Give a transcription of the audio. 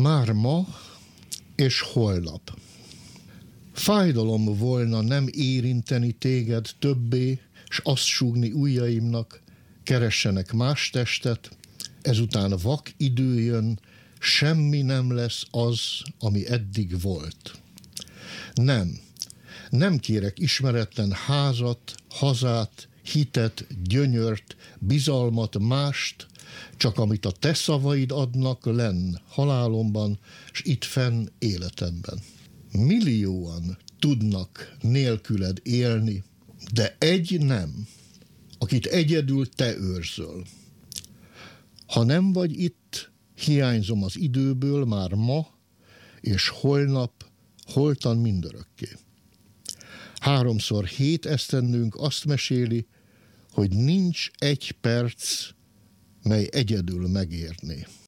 Már ma és holnap. Fájdalom volna nem érinteni téged többé, s azt súgni ujjaimnak, keressenek más testet, ezután vak idő jön, semmi nem lesz az, ami eddig volt. Nem, nem kérek ismeretlen házat, hazát, hitet, gyönyört, bizalmat, mást, csak amit a te szavaid adnak lenn halálomban, és itt fenn életemben. Millióan tudnak nélküled élni, de egy nem, akit egyedül te őrzöl. Ha nem vagy itt, hiányzom az időből már ma, és holnap, holtan mindörökké. Háromszor hét esztendőnk azt meséli, hogy nincs egy perc, mely egyedül megérné.